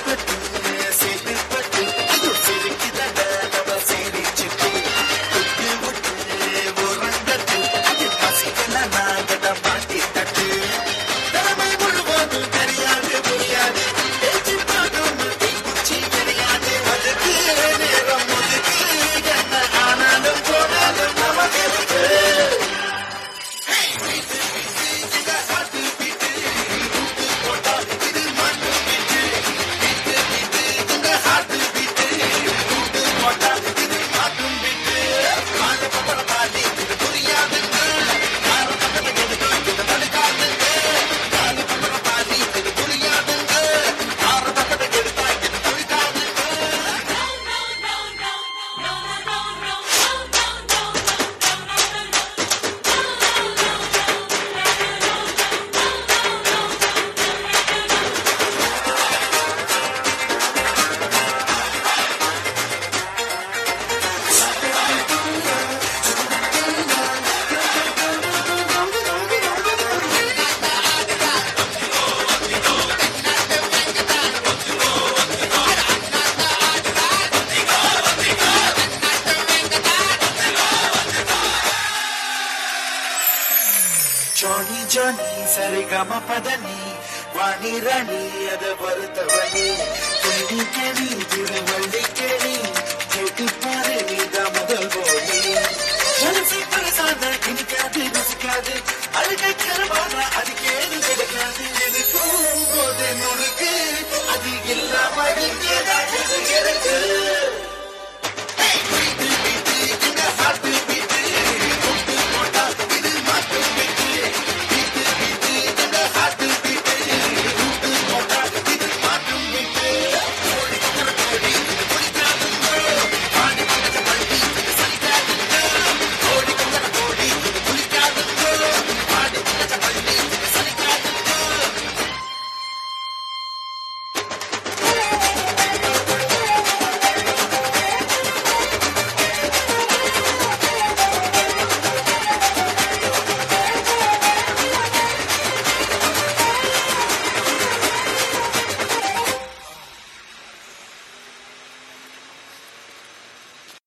good. Johnny Johnny சரிகம பதனி வாணி ராணி அத வருத்தவனி. கேடி கேடி திருவள்ளி கேடி கேட்டு பாரு நீதா முதல் போலி. மனசை பரிசாத கிடைக்காது ரசிக்காது அழுகை கருவா